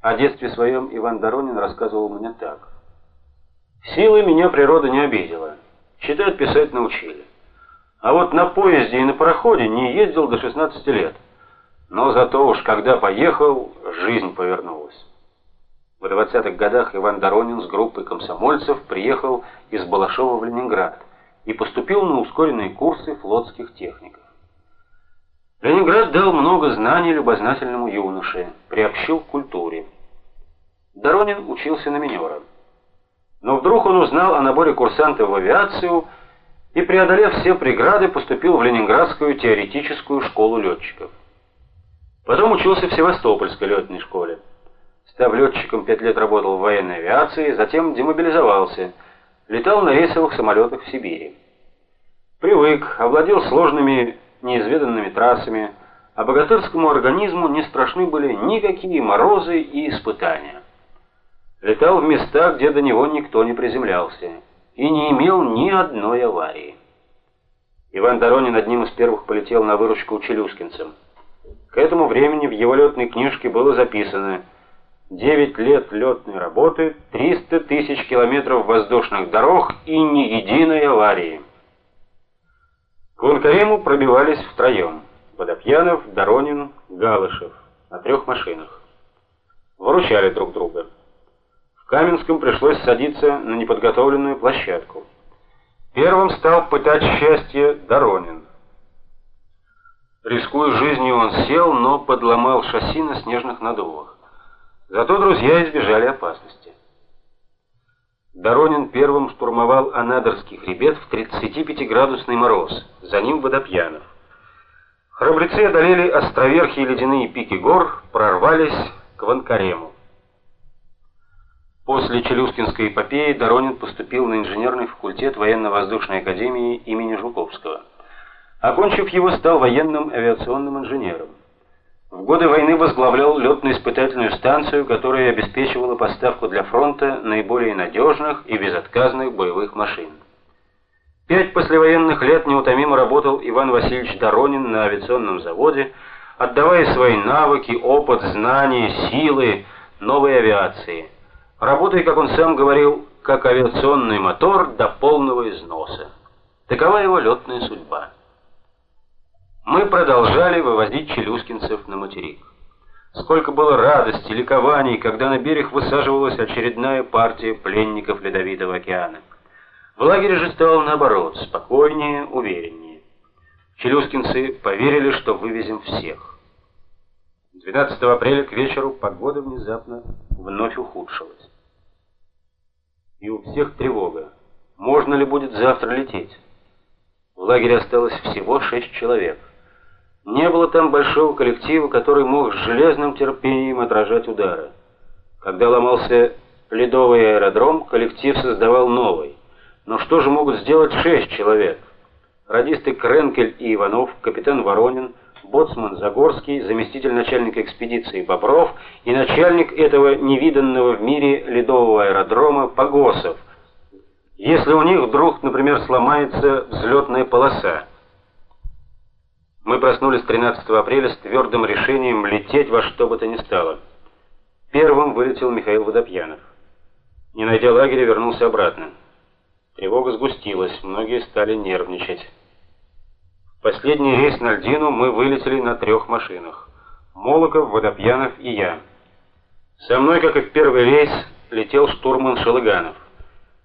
О детстве своем Иван Доронин рассказывал мне так. Силой меня природа не обидела. Читать, писать научили. А вот на поезде и на пароходе не ездил до 16 лет. Но зато уж когда поехал, жизнь повернулась. В 20-х годах Иван Доронин с группой комсомольцев приехал из Балашова в Ленинград и поступил на ускоренные курсы флотских техников. Ленинград дал много знаний любознательному юноше, приобщил к культуре. Доронин учился на минера. Но вдруг он узнал о наборе курсантов в авиацию и, преодолев все преграды, поступил в Ленинградскую теоретическую школу летчиков. Потом учился в Севастопольской летной школе. Став летчиком, пять лет работал в военной авиации, затем демобилизовался, летал на рейсовых самолетах в Сибири. Привык, овладел сложными неизведанными трассами, а богатырскому организму не страшны были никакие морозы и испытания. Летал в места, где до него никто не приземлялся, и не имел ни одной аварии. Иван Доронин одним из первых полетел на выручку челюскинцам. К этому времени в его летной книжке было записано «Девять лет летной работы, 300 тысяч километров воздушных дорог и ни единой аварии». К Ланкарему пробивались втроем. Водопьянов, Доронин, Галышев на трех машинах. Выручали друг друга. В Каменском пришлось садиться на неподготовленную площадку. Первым стал пытать счастье Доронин. Рискуя жизнью, он сел, но подломал шасси на снежных надувах. Зато друзья избежали опасности. Доронин первым штурмовал Анадырский хребет в 35-градусный мороз, за ним Водопьянов. Храбрецы одолели островерхие ледяные пики гор, прорвались к Ванкарему. После Челюскинской эпопеи Доронин поступил на инженерный факультет военно-воздушной академии имени Жуковского. Окончив его, стал военным авиационным инженером. В годы войны возглавлял летно-испытательную станцию, которая обеспечивала поставку для фронта наиболее надежных и безотказных боевых машин. Пять послевоенных лет неутомимо работал Иван Васильевич Доронин на авиационном заводе, отдавая свои навыки, опыт, знания, силы новой авиации, работая, как он сам говорил, как авиационный мотор до полного износа. Такова его летная судьба. Мы продолжали вывозить челюскинцев на материк. Сколько было радости, ликований, когда на берег высаживалась очередная партия пленников Ледовитого океана. В лагере же стало наоборот, спокойнее, увереннее. Челюскинцы поверили, что вывезем всех. 12 апреля к вечеру погода внезапно вновь ухудшилась. И у всех тревога. Можно ли будет завтра лететь? В лагере осталось всего шесть человек. Не было там большого коллектива, который мог с железным терпением отражать удары. Когда ломался ледовый аэродром, коллектив создавал новый. Но что же могут сделать шесть человек? Радисты Кренкель и Иванов, капитан Воронин, боцман Загорский, заместитель начальника экспедиции Бобров и начальник этого невиданного в мире ледового аэродрома Погосов. Если у них вдруг, например, сломается взлетная полоса, мы проснулись 13 апреля с твердым решением лететь во что бы то ни стало. Первым вылетел Михаил Водопьянов. Не найдя лагеря, вернулся обратно. Тревога сгустилась, многие стали нервничать. Последний рейс на льдину мы вылетели на трех машинах. Молоков, Водопьянов и я. Со мной, как и в первый рейс, летел штурман Шелыганов.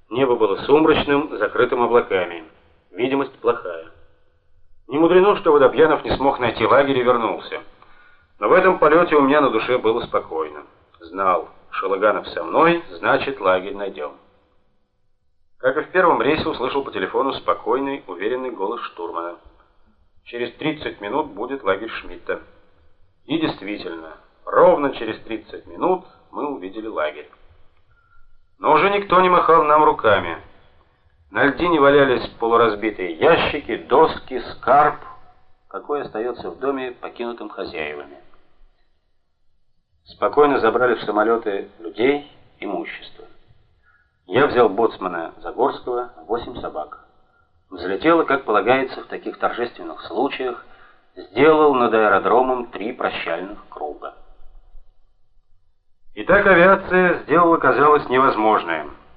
Небо было сумрачным, закрытым облаками. Видимость плохая. Не мудрено, что Водопьянов не смог найти лагерь и вернулся. Но в этом полете у меня на душе было спокойно. Знал, Шалаганов со мной, значит, лагерь найдем. Как и в первом рейсе, услышал по телефону спокойный, уверенный голос штурмана. Через 30 минут будет лагерь Шмидта. И действительно, ровно через 30 минут мы увидели лагерь. Но уже никто не махал нам руками. На льдине валялись полуразбитые ящики, доски, скарб, какой остается в доме покинутым хозяевами. Спокойно забрали в самолеты людей, имущество. Я взял боцмана Загорского, восемь собак. Взлетела, как полагается в таких торжественных случаях, сделал над аэродромом три прощальных круга. Итак, авиация сделала, казалось, невозможное.